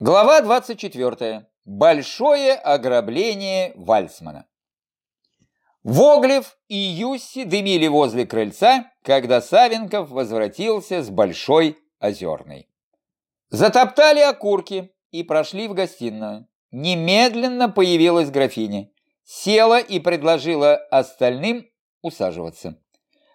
Глава 24. Большое ограбление Вальсмана. Воглев и Юсси дымили возле крыльца, когда Савенков возвратился с Большой Озерной. Затоптали окурки и прошли в гостиную. Немедленно появилась графиня. Села и предложила остальным усаживаться.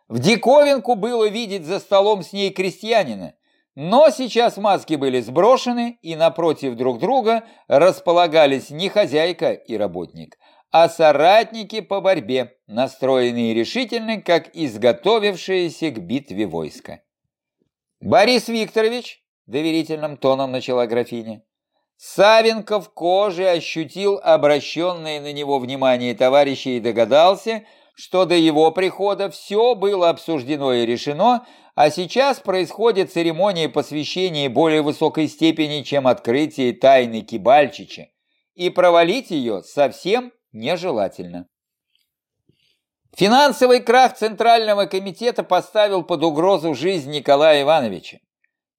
В диковинку было видеть за столом с ней крестьянина, но сейчас маски были сброшены, и напротив друг друга располагались не хозяйка и работник, а соратники по борьбе, настроенные решительно, как изготовившиеся к битве войска. «Борис Викторович», — доверительным тоном начала графиня, Савенков кожей ощутил обращенное на него внимание товарища и догадался, что до его прихода все было обсуждено и решено, а сейчас происходит церемония посвящения более высокой степени, чем открытие тайны Кибальчича, и провалить ее совсем нежелательно. Финансовый крах Центрального комитета поставил под угрозу жизнь Николая Ивановича.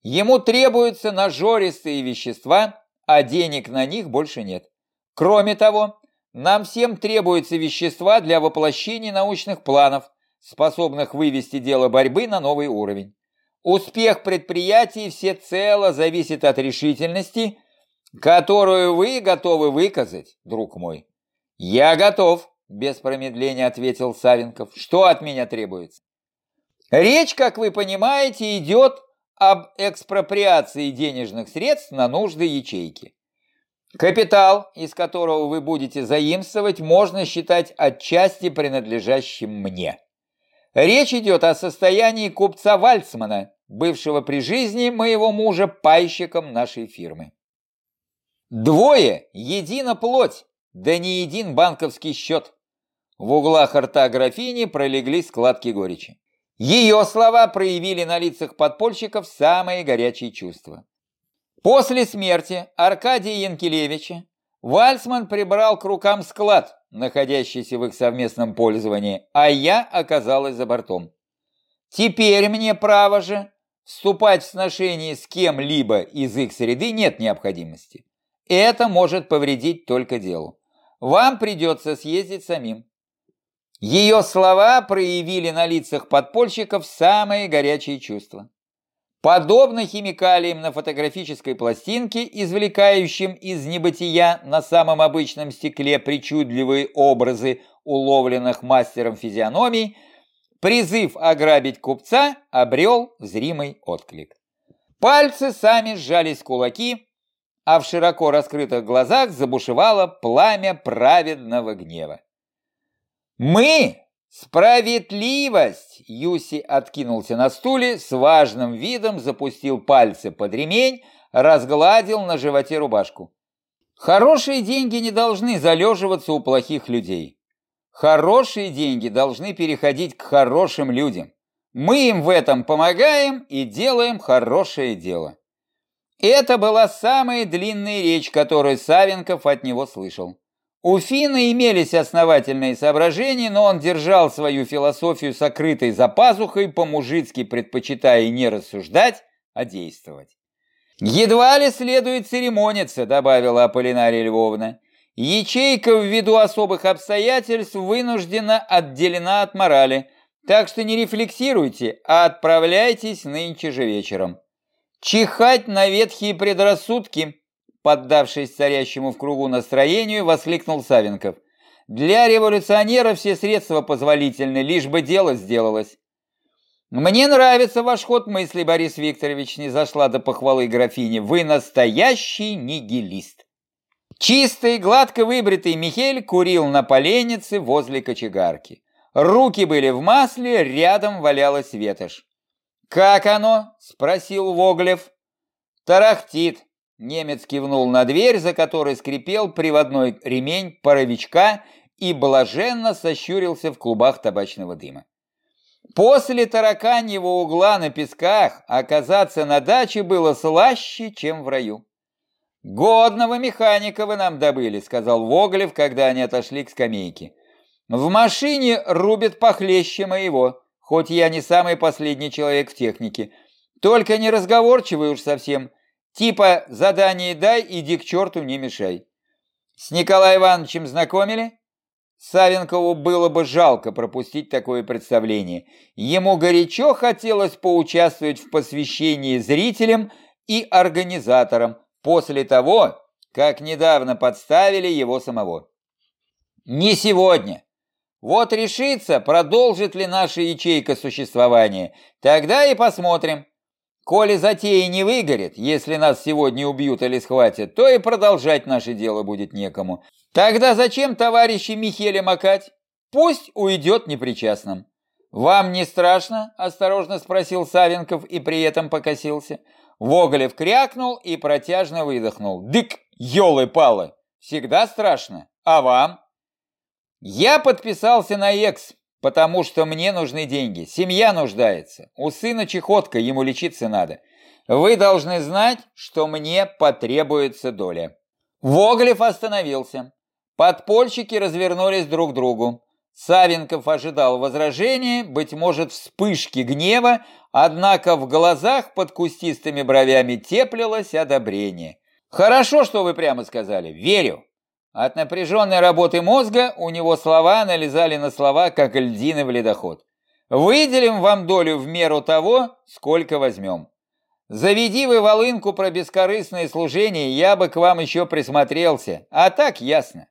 Ему требуются нажористые вещества, а денег на них больше нет. Кроме того, нам всем требуются вещества для воплощения научных планов, способных вывести дело борьбы на новый уровень. Успех предприятий всецело зависит от решительности, которую вы готовы выказать, друг мой. Я готов, без промедления ответил Савенков. Что от меня требуется? Речь, как вы понимаете, идет об экспроприации денежных средств на нужды ячейки. Капитал, из которого вы будете заимствовать, можно считать отчасти принадлежащим мне. Речь идет о состоянии купца Вальцмана, бывшего при жизни моего мужа пайщиком нашей фирмы. Двое, едино плоть, да не един банковский счет. В углах рта графини пролегли складки горечи. Ее слова проявили на лицах подпольщиков самые горячие чувства. После смерти Аркадия Янкелевича Вальцман прибрал к рукам склад, находящийся в их совместном пользовании, а я оказалась за бортом. Теперь мне право же вступать в сношение с кем-либо из их среды нет необходимости. Это может повредить только делу. Вам придется съездить самим. Ее слова проявили на лицах подпольщиков самые горячие чувства. Подобно химикалиям на фотографической пластинке, извлекающим из небытия на самом обычном стекле причудливые образы уловленных мастером физиономий, призыв ограбить купца обрел зримый отклик. Пальцы сами сжались в кулаки, а в широко раскрытых глазах забушевало пламя праведного гнева. «Мы «Справедливость!» Юси откинулся на стуле, с важным видом запустил пальцы под ремень, разгладил на животе рубашку. Хорошие деньги не должны залеживаться у плохих людей. Хорошие деньги должны переходить к хорошим людям. Мы им в этом помогаем и делаем хорошее дело. Это была самая длинная речь, которую Савенков от него слышал. У Фина имелись основательные соображения, но он держал свою философию сокрытой за пазухой, по-мужицки предпочитая не рассуждать, а действовать. «Едва ли следует церемониться», — добавила Аполлинария Львовна. «Ячейка ввиду особых обстоятельств вынуждена отделена от морали, так что не рефлексируйте, а отправляйтесь нынче же вечером. Чихать на ветхие предрассудки» поддавшись царящему в кругу настроению, воскликнул Савенков. «Для революционера все средства позволительны, лишь бы дело сделалось». «Мне нравится ваш ход мысли, Борис Викторович», не зашла до похвалы графини. «Вы настоящий нигилист». Чистый, гладко выбритый Михель курил на поленнице возле кочегарки. Руки были в масле, рядом валялась ветошь. «Как оно?» – спросил Воглев. «Тарахтит», Немец кивнул на дверь, за которой скрипел приводной ремень паровичка и блаженно сощурился в клубах табачного дыма. После тараканьего угла на песках оказаться на даче было слаще, чем в раю. «Годного механика вы нам добыли», — сказал Воглев, когда они отошли к скамейке. «В машине рубит похлеще моего, хоть я не самый последний человек в технике. Только не разговорчивый уж совсем. Типа задание дай, иди к черту, не мешай. С Николаем Ивановичем знакомили? Савенкову было бы жалко пропустить такое представление. Ему горячо хотелось поучаствовать в посвящении зрителям и организаторам после того, как недавно подставили его самого. Не сегодня. Вот решится, продолжит ли наша ячейка существование. Тогда и посмотрим. Коли затея не выгорит, если нас сегодня убьют или схватят, то и продолжать наше дело будет некому. Тогда зачем товарища Михеля макать? Пусть уйдет непричастным. «Вам не страшно?» – осторожно спросил Савенков и при этом покосился. Воголев крякнул и протяжно выдохнул. «Дык, елы-палы! Всегда страшно. А вам?» «Я подписался на Экс, потому что мне нужны деньги. Семья нуждается. У сына чехотка, ему лечиться надо. Вы должны знать, что мне потребуется доля». Воголев остановился. Подпольщики развернулись друг к другу. Савенков ожидал возражения, быть может, вспышки гнева, однако в глазах под кустистыми бровями теплилось одобрение. «Хорошо, что вы прямо сказали. Верю». От напряженной работы мозга у него слова налезали на слова, как льдины в ледоход. «Выделим вам долю в меру того, сколько возьмем. Заведи вы волынку про бескорыстное служение, я бы к вам еще присмотрелся, а так ясно.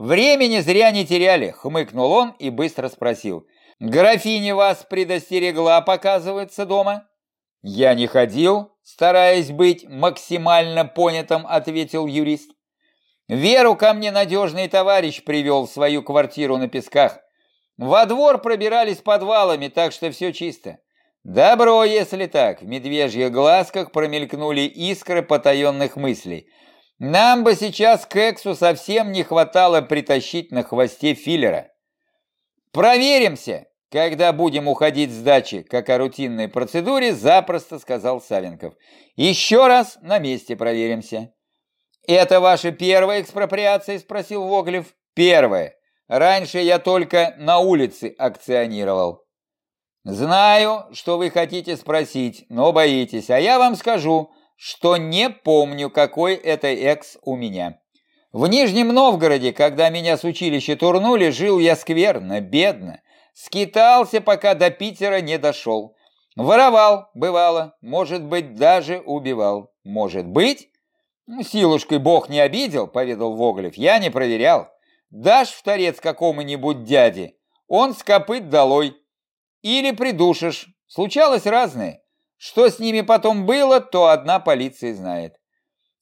«Времени зря не теряли», — хмыкнул он и быстро спросил. «Графиня вас предостерегла, показывается, дома?» «Я не ходил», — стараясь быть максимально понятым, ответил юрист. «Веру ко мне надежный товарищ привел в свою квартиру на Песках. Во двор пробирались подвалами, так что все чисто. Добро, если так». В медвежьих глазках промелькнули искры потаенных мыслей. Нам бы сейчас к Эксу совсем не хватало притащить на хвосте филлера. Проверимся, когда будем уходить с дачи, как о рутинной процедуре, запросто сказал Савенков. Еще раз на месте проверимся. Это ваша первая экспроприация, спросил Воглев. Первая. Раньше я только на улице акционировал. Знаю, что вы хотите спросить, но боитесь, а я вам скажу, что не помню, какой это экс у меня. В Нижнем Новгороде, когда меня с училища турнули, жил я скверно, бедно. Скитался, пока до Питера не дошел. Воровал, бывало, может быть, даже убивал. Может быть? Силушкой бог не обидел, поведал Воглев, я не проверял. Дашь в торец какому-нибудь дяде, он скопыт долой. Или придушишь. Случалось разное. Что с ними потом было, то одна полиция знает.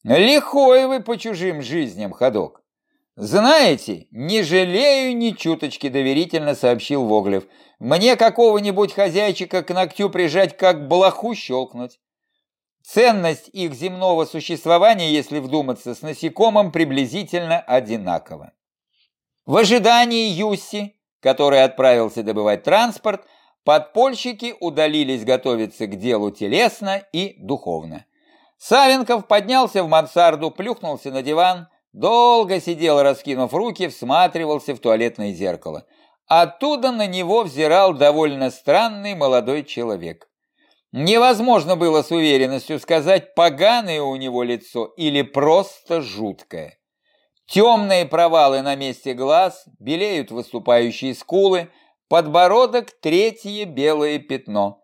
Лихой вы по чужим жизням, ходок. Знаете, не жалею ни чуточки, доверительно сообщил Воглев. Мне какого-нибудь хозяйчика к ногтю прижать, как блоху щелкнуть. Ценность их земного существования, если вдуматься, с насекомым приблизительно одинакова. В ожидании Юсси, который отправился добывать транспорт, Подпольщики удалились готовиться к делу телесно и духовно. Савенков поднялся в мансарду, плюхнулся на диван, долго сидел, раскинув руки, всматривался в туалетное зеркало. Оттуда на него взирал довольно странный молодой человек. Невозможно было с уверенностью сказать, поганое у него лицо или просто жуткое. Темные провалы на месте глаз, белеют выступающие скулы, Подбородок – третье белое пятно.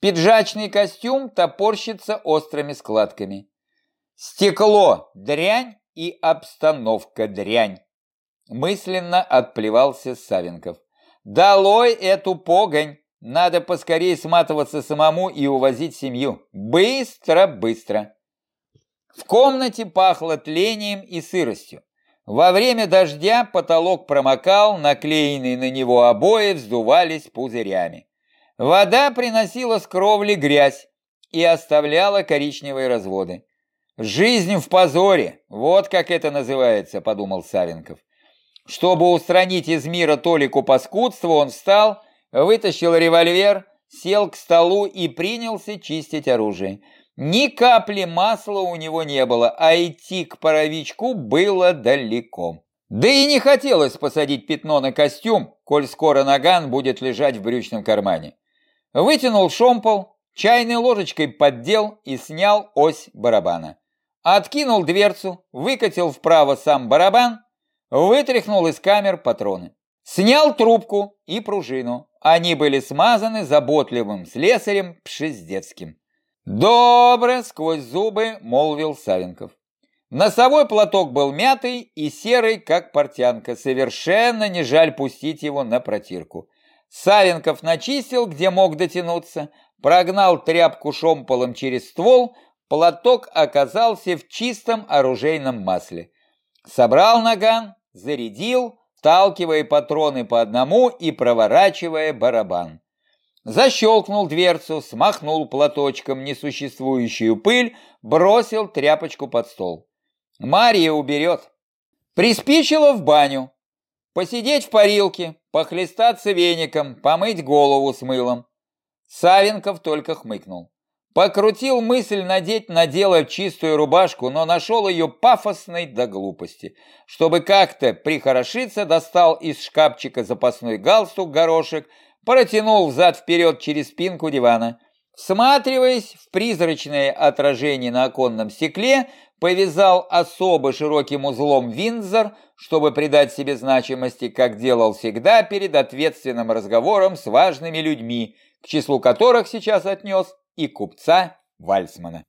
Пиджачный костюм топорщится острыми складками. Стекло – дрянь и обстановка – дрянь. Мысленно отплевался Савенков. Долой эту погонь! Надо поскорее сматываться самому и увозить семью. Быстро, быстро. В комнате пахло тлением и сыростью. Во время дождя потолок промокал, наклеенные на него обои вздувались пузырями. Вода приносила с кровли грязь и оставляла коричневые разводы. «Жизнь в позоре, вот как это называется», — подумал Савенков. Чтобы устранить из мира Толику паскудство, он встал, вытащил револьвер, сел к столу и принялся чистить оружие. Ни капли масла у него не было, а идти к паровичку было далеко. Да и не хотелось посадить пятно на костюм, коль скоро наган будет лежать в брючном кармане. Вытянул шомпол, чайной ложечкой поддел и снял ось барабана. Откинул дверцу, выкатил вправо сам барабан, вытряхнул из камер патроны. Снял трубку и пружину. Они были смазаны заботливым слесарем Пшиздецким. «Добро!» — сквозь зубы молвил Савенков. Носовой платок был мятый и серый, как портянка. Совершенно не жаль пустить его на протирку. Савенков начистил, где мог дотянуться, прогнал тряпку шомполом через ствол, платок оказался в чистом оружейном масле. Собрал наган, зарядил, вталкивая патроны по одному и проворачивая барабан. Защелкнул дверцу, смахнул платочком несуществующую пыль, бросил тряпочку под стол. Мария уберет. Приспичило в баню. Посидеть в парилке, похлестаться веником, помыть голову с мылом. Савенков только хмыкнул. Покрутил мысль надеть на дело чистую рубашку, но нашел ее пафосной до глупости. Чтобы как-то прихорошиться, достал из шкафчика запасной галстук-горошек, протянул взад-вперед через спинку дивана. Всматриваясь в призрачное отражение на оконном стекле, повязал особо широким узлом Винзор, чтобы придать себе значимости, как делал всегда перед ответственным разговором с важными людьми, к числу которых сейчас отнес и купца Вальсмана.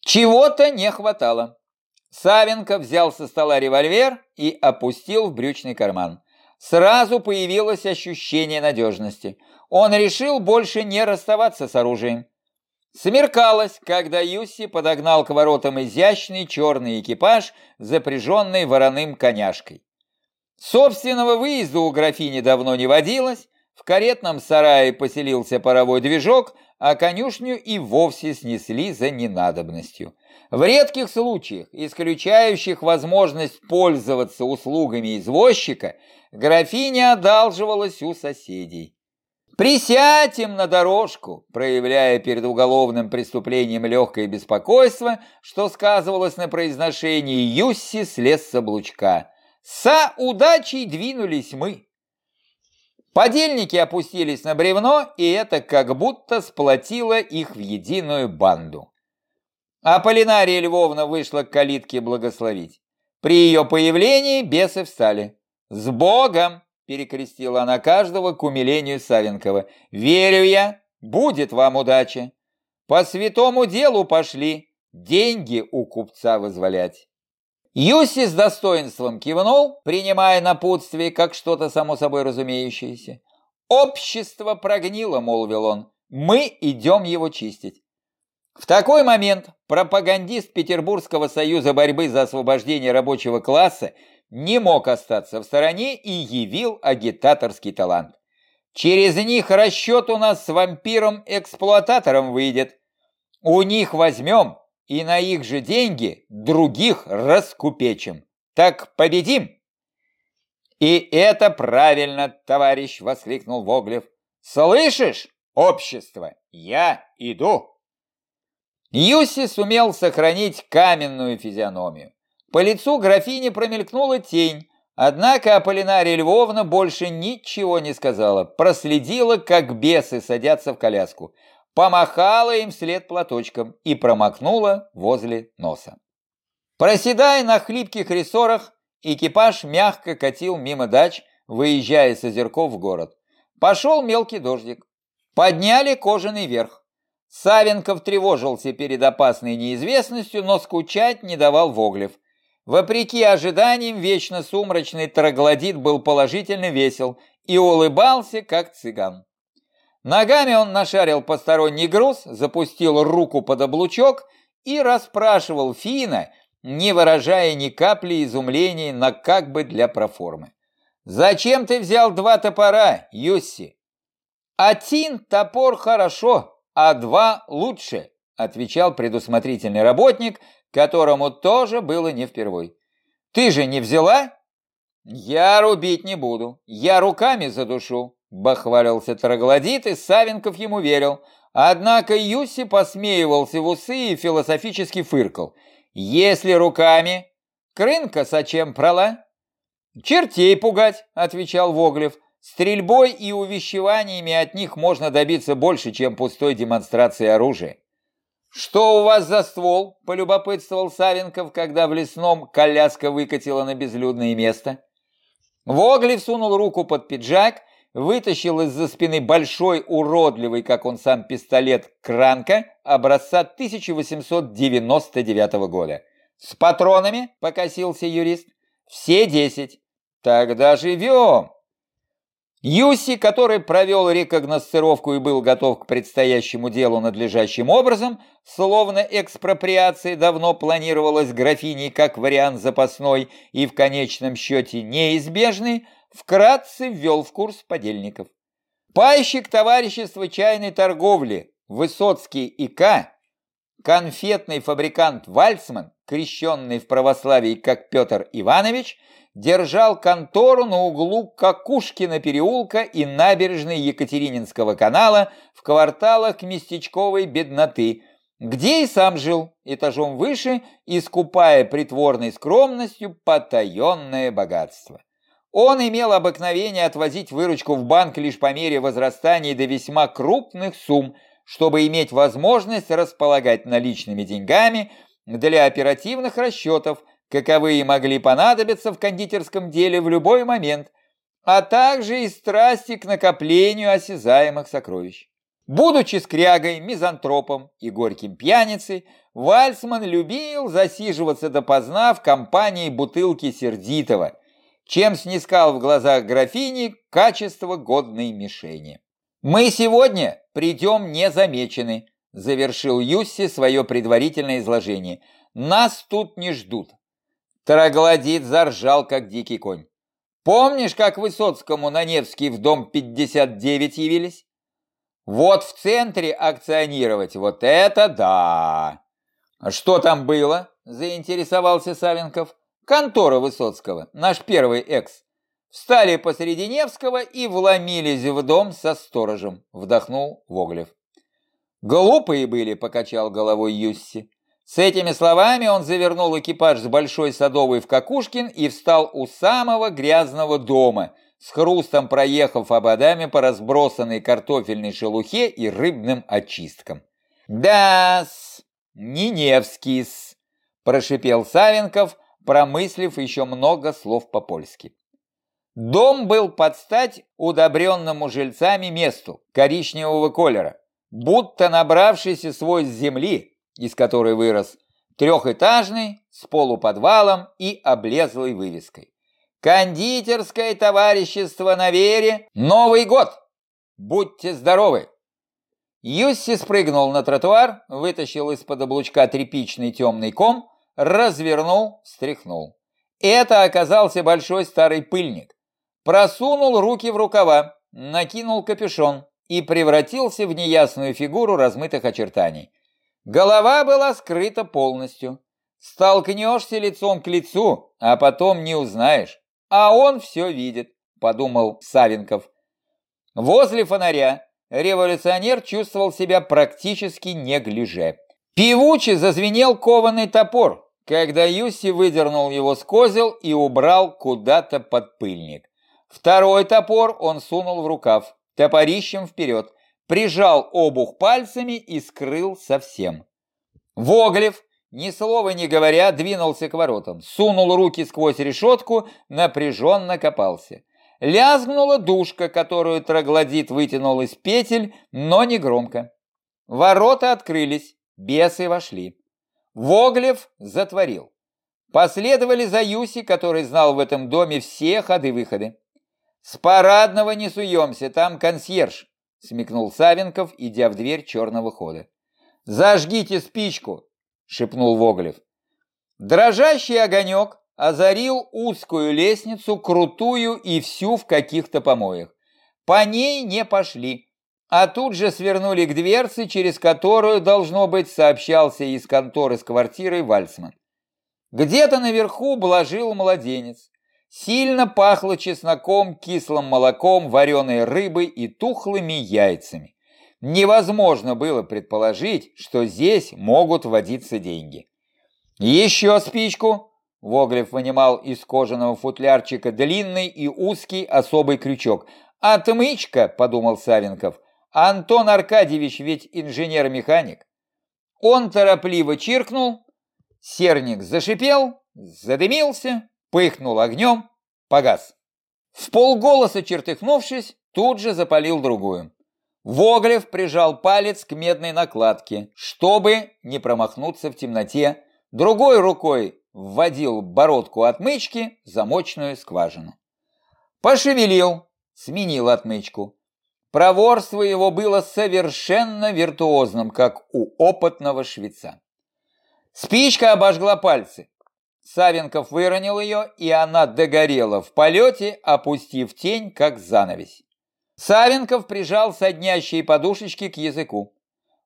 Чего-то не хватало. Савенко взял со стола револьвер и опустил в брючный карман. Сразу появилось ощущение надежности. Он решил больше не расставаться с оружием. Смеркалось, когда Юсси подогнал к воротам изящный черный экипаж, запряженный вороным коняшкой. Собственного выезда у графини давно не водилось, в каретном сарае поселился паровой движок, а конюшню и вовсе снесли за ненадобностью. В редких случаях, исключающих возможность пользоваться услугами извозчика, графиня одалживалась у соседей. «Присядь им на дорожку», проявляя перед уголовным преступлением легкое беспокойство, что сказывалось на произношении Юсси слез с облучка. «Са удачей двинулись мы». Подельники опустились на бревно, и это как будто сплотило их в единую банду. Аполлинария Львовна вышла к калитке благословить. При ее появлении бесы встали. «С Богом!» – перекрестила она каждого к умилению Савенкова. «Верю я, будет вам удача. По святому делу пошли, деньги у купца вызволять». Юси с достоинством кивнул, принимая напутствие, как что-то само собой разумеющееся. «Общество прогнило», — молвил он, — «мы идем его чистить». В такой момент пропагандист Петербургского союза борьбы за освобождение рабочего класса не мог остаться в стороне и явил агитаторский талант. Через них расчет у нас с вампиром-эксплуататором выйдет. У них возьмем и на их же деньги других раскупечим. Так победим!» «И это правильно, товарищ!» — воскликнул Воглев. «Слышишь, общество, я иду!» Юси сумел сохранить каменную физиономию. По лицу графини промелькнула тень, однако Аполлинария Львовна больше ничего не сказала, проследила, как бесы садятся в коляску помахала им вслед платочком и промокнула возле носа. Проседая на хлипких рессорах, экипаж мягко катил мимо дач, выезжая с озерков в город. Пошел мелкий дождик. Подняли кожаный верх. Савенков тревожился перед опасной неизвестностью, но скучать не давал Воглев. Вопреки ожиданиям, вечно сумрачный троглодит был положительно весел и улыбался, как цыган. Ногами он нашарил посторонний груз, запустил руку под облучок и расспрашивал Фина, не выражая ни капли изумления, на как бы для проформы. «Зачем ты взял два топора, Юсси?» «Один топор хорошо, а два лучше», отвечал предусмотрительный работник, которому тоже было не впервой. «Ты же не взяла?» «Я рубить не буду, я руками задушу», Бахвалился троглодит, и Савенков ему верил. Однако Юси посмеивался в усы и философически фыркал. «Если руками, крынка зачем прала?» «Чертей пугать», — отвечал Воглев. Стрельбой и увещеваниями от них можно добиться больше, чем пустой демонстрацией оружия. «Что у вас за ствол?» – полюбопытствовал Савенков, когда в лесном коляска выкатила на безлюдное место. Воглев сунул руку под пиджак, вытащил из-за спины большой, уродливый, как он сам, пистолет «Кранка» образца 1899 года. «С патронами?» – покосился юрист. «Все десять». «Тогда живем!» Юси, который провел рекогносцировку и был готов к предстоящему делу надлежащим образом, словно экспроприации давно планировалась графиней как вариант запасной и в конечном счете неизбежный, вкратце ввел в курс подельников. Пайщик товарищества чайной торговли Высоцкий ИК, конфетный фабрикант Вальцман, крещенный в православии как Петр Иванович – держал контору на углу Какушкина переулка и набережной Екатерининского канала в кварталах местечковой бедноты, где и сам жил этажом выше, искупая притворной скромностью потаенное богатство. Он имел обыкновение отвозить выручку в банк лишь по мере возрастания до весьма крупных сумм, чтобы иметь возможность располагать наличными деньгами для оперативных расчетов, каковые могли понадобиться в кондитерском деле в любой момент, а также и страсти к накоплению осязаемых сокровищ. Будучи скрягой, мизантропом и горьким пьяницей, Вальсман любил засиживаться допоздна в компании бутылки сердитого, чем снискал в глазах графини качество годной мишени. «Мы сегодня придем незамечены», – завершил Юсси свое предварительное изложение. «Нас тут не ждут. Троглодит заржал, как дикий конь. Помнишь, как Высоцкому на Невский в дом 59 явились? Вот в центре акционировать, вот это да! А что там было? Заинтересовался Савенков. Контора Высоцкого, наш первый экс. Встали посреди Невского и вломились в дом со сторожем, вдохнул Воглев. Глупые были, покачал головой Юсси. С этими словами он завернул экипаж с Большой Садовой в Кокушкин и встал у самого грязного дома, с хрустом проехав ободами по разбросанной картофельной шелухе и рыбным очисткам. «Да-с, не Невский-с», прошипел Савенков, промыслив еще много слов по-польски. Дом был под стать удобренному жильцами месту коричневого колера, будто набравшийся свой с земли, из которой вырос, трехэтажный, с полуподвалом и облезлой вывеской. Кондитерское товарищество на вере, Новый год! Будьте здоровы! Юсси спрыгнул на тротуар, вытащил из-под облучка тряпичный темный ком, развернул, стряхнул. Это оказался большой старый пыльник. Просунул руки в рукава, накинул капюшон и превратился в неясную фигуру размытых очертаний. Голова была скрыта полностью. Столкнешься лицом к лицу, а потом не узнаешь. А он все видит, подумал Савенков. Возле фонаря революционер чувствовал себя практически не гляже. Певуче зазвенел кованый топор, когда Юси выдернул его с козел и убрал куда-то под пыльник. Второй топор он сунул в рукав, топорищем вперед прижал обух пальцами и скрыл совсем. Воглев, ни слова не говоря, двинулся к воротам, сунул руки сквозь решетку, напряженно копался. Лязгнула душка, которую троглодит вытянул из петель, но не громко. Ворота открылись, бесы вошли. Воглев затворил. Последовали за Юси, который знал в этом доме все ходы-выходы. «С парадного не суемся, там консьерж», смекнул Савенков, идя в дверь черного хода. «Зажгите спичку!» — шепнул Воглев. Дрожащий огонек озарил узкую лестницу, крутую и всю в каких-то помоях. По ней не пошли, а тут же свернули к дверце, через которую, должно быть, сообщался из конторы с квартирой Вальцман. Где-то наверху блажил младенец. Сильно пахло чесноком, кислым молоком, вареной рыбой и тухлыми яйцами. Невозможно было предположить, что здесь могут водиться деньги. «Еще спичку!» Воглев вынимал из кожаного футлярчика длинный и узкий особый крючок. «Отмычка», — подумал Савенков, — «Антон Аркадьевич ведь инженер-механик». Он торопливо чиркнул, серник зашипел, задымился, пыхнул огнем, погас. В полголоса чертыхнувшись, тут же запалил другую. Воглев прижал палец к медной накладке, чтобы не промахнуться в темноте, другой рукой вводил бородку отмычки в замочную скважину. Пошевелил, сменил отмычку. Проворство его было совершенно виртуозным, как у опытного швеца. Спичка обожгла пальцы. Савенков выронил ее, и она догорела в полете, опустив тень, как занавесь. Савенков прижал соднящие подушечки к языку.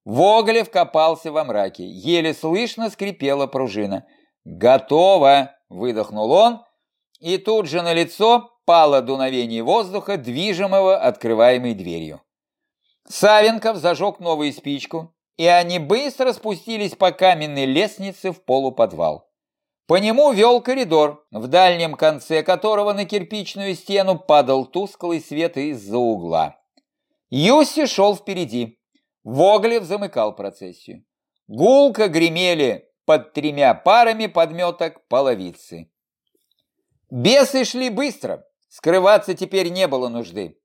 Воголев копался во мраке, еле слышно скрипела пружина. «Готово!» – выдохнул он, и тут же на лицо пало дуновение воздуха, движимого открываемой дверью. Савенков зажег новую спичку, и они быстро спустились по каменной лестнице в полуподвал. По нему вел коридор, в дальнем конце которого на кирпичную стену падал тусклый свет из-за угла. Юси шел впереди. Воглев замыкал процессию. Гулко гремели под тремя парами подметок половицы. Бесы шли быстро, скрываться теперь не было нужды.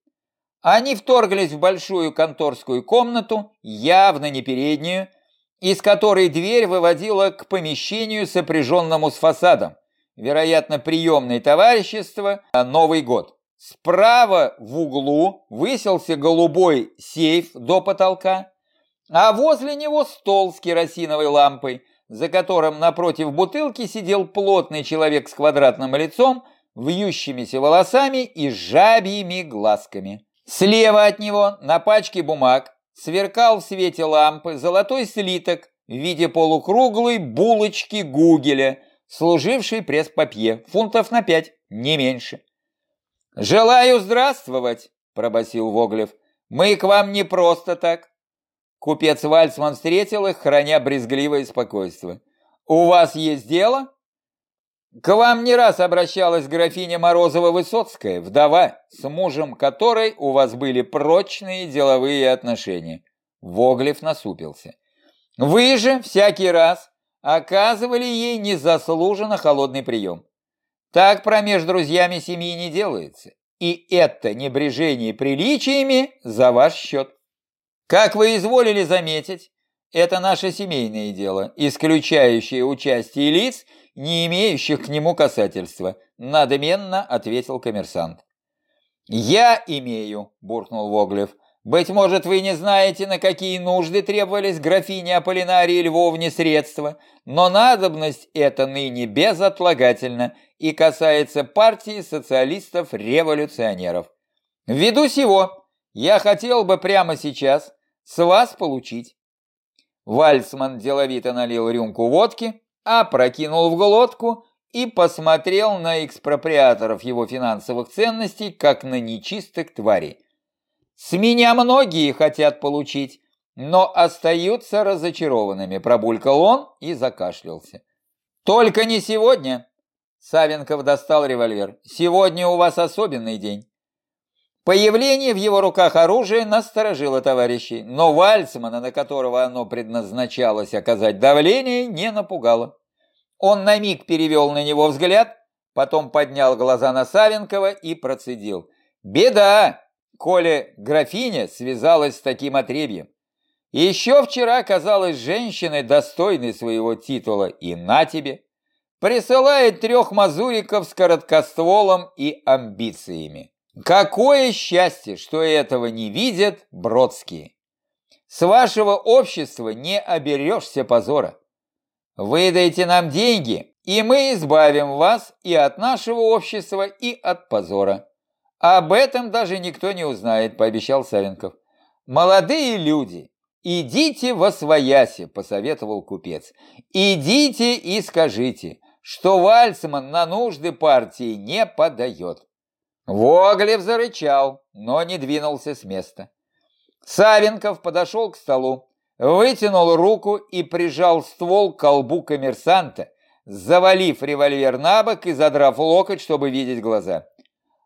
Они вторглись в большую конторскую комнату, явно не переднюю, из которой дверь выводила к помещению, сопряженному с фасадом, вероятно, приемное товарищество «Новый год». Справа в углу высился голубой сейф до потолка, а возле него стол с керосиновой лампой, за которым напротив бутылки сидел плотный человек с квадратным лицом, вьющимися волосами и жабьими глазками. Слева от него на пачке бумаг сверкал в свете лампы золотой слиток в виде полукруглой булочки Гугеля, служившей пресс-папье, фунтов на пять, не меньше. «Желаю здравствовать!» – пробасил Воглев. «Мы к вам не просто так!» Купец Вальцман встретил их, храня брезгливое спокойствие. «У вас есть дело?» К вам не раз обращалась графиня Морозова-Высоцкая, вдова, с мужем которой у вас были прочные деловые отношения. Воглев насупился. Вы же всякий раз оказывали ей незаслуженно холодный прием. Так промеж друзьями семьи не делается. И это небрежение приличиями за ваш счет. Как вы изволили заметить, это наше семейное дело, исключающее участие лиц, не имеющих к нему касательства, надменно ответил коммерсант. «Я имею», – буркнул Воглев. «Быть может, вы не знаете, на какие нужды требовались графине Аполлинарии Львовне средства, но надобность эта ныне безотлагательна и касается партии социалистов-революционеров. Ввиду сего, я хотел бы прямо сейчас с вас получить». Вальцман деловито налил рюмку водки, опрокинул в глотку и посмотрел на экспроприаторов его финансовых ценностей, как на нечистых тварей. «С меня многие хотят получить, но остаются разочарованными», пробулькал он и закашлялся. «Только не сегодня!» Савенков достал револьвер. «Сегодня у вас особенный день». Появление в его руках оружия насторожило товарищей, но Вальцмана, на которого оно предназначалось оказать давление, не напугало. Он на миг перевел на него взгляд, потом поднял глаза на Савенкова и процедил. «Беда, коли графиня связалась с таким отребьем. Еще вчера казалась женщиной достойной своего титула, и на тебе. Присылает трех мазуриков с короткостволом и амбициями. Какое счастье, что этого не видят бродские. С вашего общества не оберешься позора. Выдайте нам деньги, и мы избавим вас и от нашего общества, и от позора. Об этом даже никто не узнает, пообещал Савенков. Молодые люди, идите во свояси, посоветовал купец. Идите и скажите, что Вальцман на нужды партии не подает. Воглев зарычал, но не двинулся с места. Савенков подошел к столу, вытянул руку и прижал ствол к колбу коммерсанта, завалив револьвер на бок и задрав локоть, чтобы видеть глаза.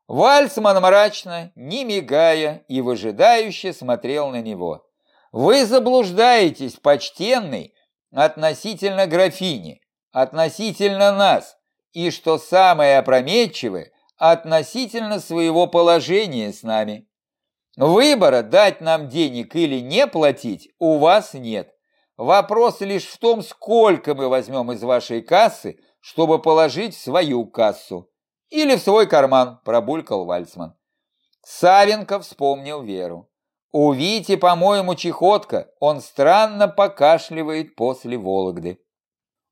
Вальсман мрачно, не мигая и выжидающе смотрел на него. «Вы заблуждаетесь, почтенный, относительно графини, относительно нас, и, что самое опрометчивое, относительно своего положения с нами. Выбора, дать нам денег или не платить, у вас нет. Вопрос лишь в том, сколько мы возьмем из вашей кассы, чтобы положить в свою кассу. Или в свой карман, пробулькал Вальцман. Савенко вспомнил Веру. У Вити, по-моему, чехотка, он странно покашливает после Вологды.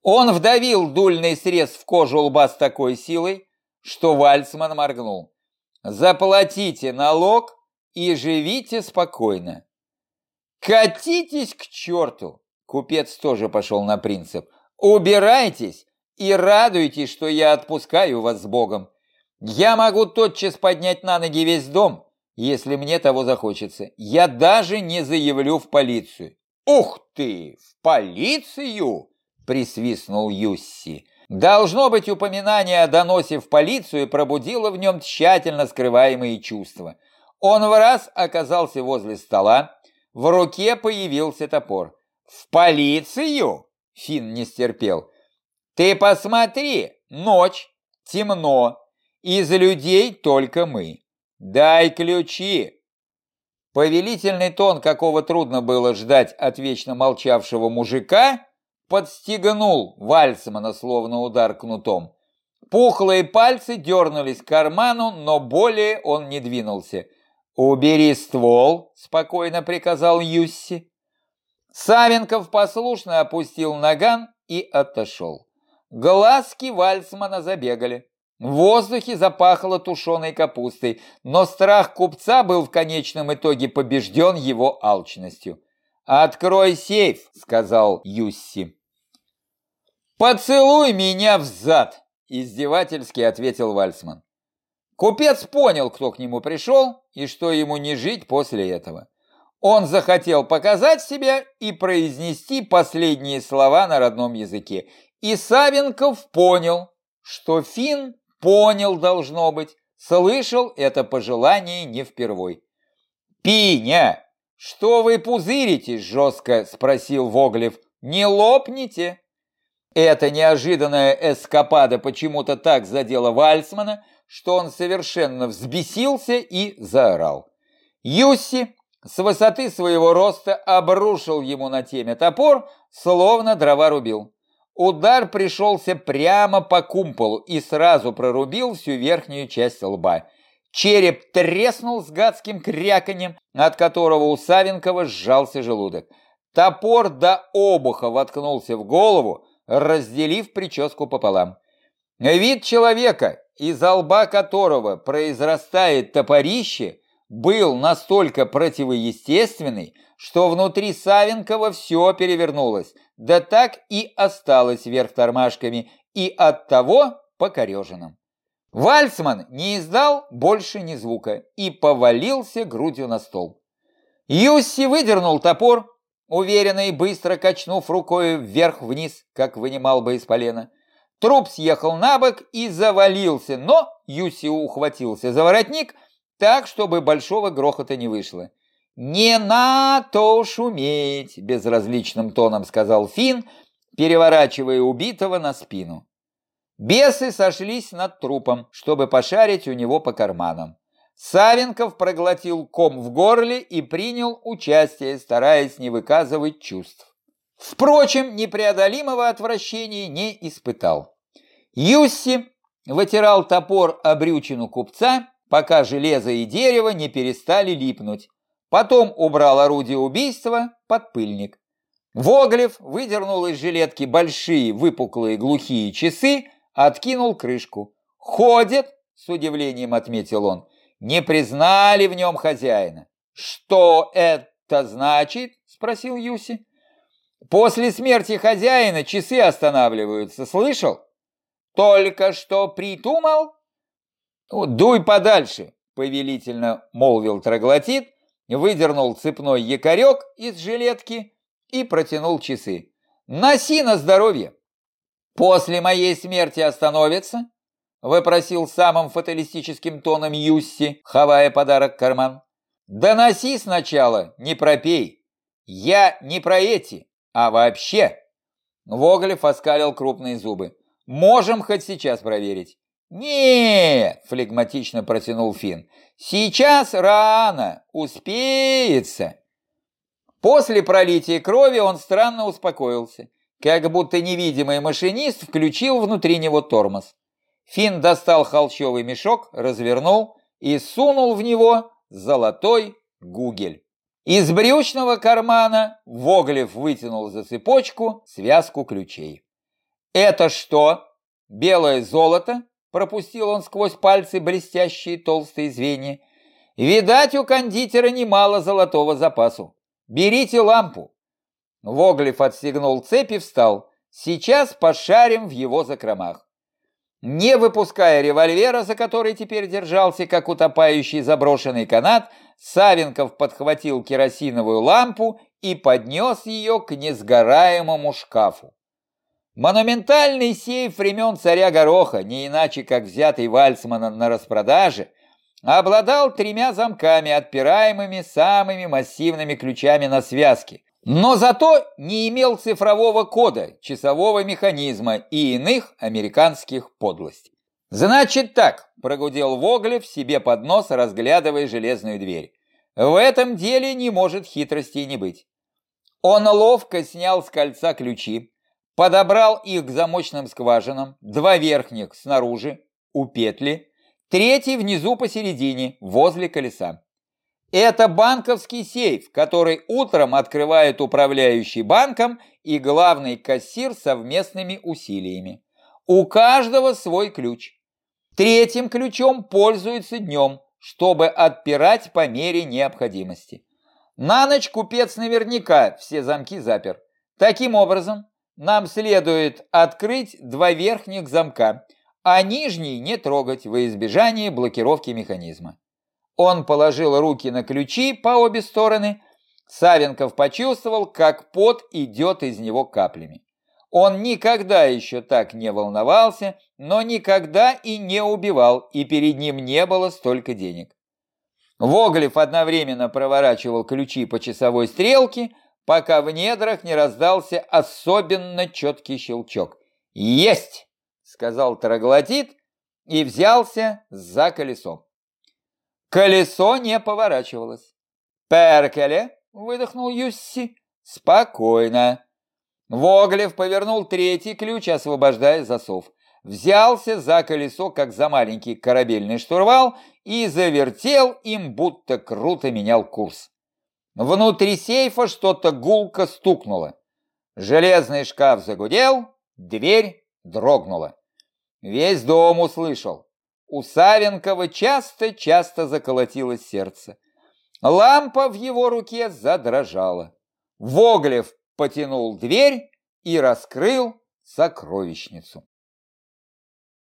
Он вдавил дульный срез в кожу лба с такой силой, что Вальцман моргнул. «Заплатите налог и живите спокойно». «Катитесь к черту!» Купец тоже пошел на принцип. «Убирайтесь и радуйтесь, что я отпускаю вас с Богом. Я могу тотчас поднять на ноги весь дом, если мне того захочется. Я даже не заявлю в полицию». «Ух ты! В полицию!» – присвистнул Юсси. Должно быть, упоминание о доносе в полицию пробудило в нем тщательно скрываемые чувства. Он в раз оказался возле стола, в руке появился топор. «В полицию?» — Финн не стерпел. «Ты посмотри, ночь, темно, из людей только мы. Дай ключи!» Повелительный тон, какого трудно было ждать от вечно молчавшего мужика, подстегнул Вальцмана, словно удар кнутом. Пухлые пальцы дернулись к карману, но более он не двинулся. «Убери ствол», — спокойно приказал Юсси. Савенков послушно опустил наган и отошел. Глазки Вальцмана забегали. В воздухе запахло тушеной капустой, но страх купца был в конечном итоге побежден его алчностью. «Открой сейф», — сказал Юсси. «Поцелуй меня в зад!» – издевательски ответил Вальсман. Купец понял, кто к нему пришел и что ему не жить после этого. Он захотел показать себя и произнести последние слова на родном языке. И Савенков понял, что Фин понял, должно быть, слышал это пожелание не впервой. «Пиня, что вы пузыритесь?» – жестко спросил Воглев. «Не лопните!» Эта неожиданная эскапада почему-то так задела Вальсмана, что он совершенно взбесился и заорал. Юсси с высоты своего роста обрушил ему на теме топор, словно дрова рубил. Удар пришелся прямо по кумполу и сразу прорубил всю верхнюю часть лба. Череп треснул с гадским кряканьем, от которого у Савенкова сжался желудок. Топор до обуха воткнулся в голову, разделив прическу пополам. Вид человека, из лба которого произрастает топорище, был настолько противоестественный, что внутри Савенкова все перевернулось, да так и осталось вверх тормашками и оттого покореженным. Вальцман не издал больше ни звука и повалился грудью на стол. Юсси выдернул топор, уверенно и быстро качнув рукой вверх-вниз, как вынимал бы из полена. Труп съехал на бок и завалился, но Юси ухватился за воротник так, чтобы большого грохота не вышло. «Не на то шуметь!» – безразличным тоном сказал Фин, переворачивая убитого на спину. Бесы сошлись над трупом, чтобы пошарить у него по карманам. Савенков проглотил ком в горле и принял участие, стараясь не выказывать чувств. Впрочем, непреодолимого отвращения не испытал. Юсси вытирал топор о брючину купца, пока железо и дерево не перестали липнуть. Потом убрал орудие убийства под пыльник. Воглев выдернул из жилетки большие выпуклые глухие часы, откинул крышку. «Ходят!» – с удивлением отметил он не признали в нем хозяина. «Что это значит?» – спросил Юси. «После смерти хозяина часы останавливаются, слышал? Только что притумал?» «Дуй подальше», – повелительно молвил троглотит, выдернул цепной якорек из жилетки и протянул часы. «Носи на здоровье! После моей смерти остановится, выпросил самым фаталистическим тоном Юсси, хавая подарок в карман. «Доноси сначала, не пропей. Я не про эти, а вообще». Воглев оскалил крупные зубы. «Можем хоть сейчас проверить». «Нет», — флегматично протянул Финн, — «сейчас рано, успеется». После пролития крови он странно успокоился, как будто невидимый машинист включил внутри него тормоз. Финн достал холщовый мешок, развернул и сунул в него золотой гугель. Из брючного кармана Воглев вытянул за цепочку связку ключей. «Это что? Белое золото?» Пропустил он сквозь пальцы блестящие толстые звенья. «Видать, у кондитера немало золотого запасу. Берите лампу». Воглев отстегнул цепь и встал. «Сейчас пошарим в его закромах». Не выпуская револьвера, за который теперь держался, как утопающий заброшенный канат, Савенков подхватил керосиновую лампу и поднес ее к несгораемому шкафу. Монументальный сейф времен царя Гороха, не иначе как взятый Вальцманом на распродаже, обладал тремя замками, отпираемыми самыми массивными ключами на связке, но зато не имел цифрового кода, часового механизма и иных американских подлостей. «Значит так», – прогудел Воглев себе под нос, разглядывая железную дверь. «В этом деле не может хитрости не быть». Он ловко снял с кольца ключи, подобрал их к замочным скважинам, два верхних снаружи, у петли, третий внизу посередине, возле колеса. Это банковский сейф, который утром открывает управляющий банком и главный кассир совместными усилиями. У каждого свой ключ. Третьим ключом пользуются днем, чтобы отпирать по мере необходимости. На ночь купец наверняка все замки запер. Таким образом, нам следует открыть два верхних замка, а нижний не трогать во избежание блокировки механизма. Он положил руки на ключи по обе стороны. Савенков почувствовал, как пот идет из него каплями. Он никогда еще так не волновался, но никогда и не убивал, и перед ним не было столько денег. Воглев одновременно проворачивал ключи по часовой стрелке, пока в недрах не раздался особенно четкий щелчок. «Есть!» — сказал троглодит и взялся за колесо. Колесо не поворачивалось. «Перкеле!» — выдохнул Юсси. «Спокойно!» Воглев повернул третий ключ, освобождая засов. Взялся за колесо, как за маленький корабельный штурвал, и завертел им, будто круто менял курс. Внутри сейфа что-то гулко стукнуло. Железный шкаф загудел, дверь дрогнула. Весь дом услышал. У Савенкова часто-часто заколотилось сердце. Лампа в его руке задрожала. Воглев потянул дверь и раскрыл сокровищницу.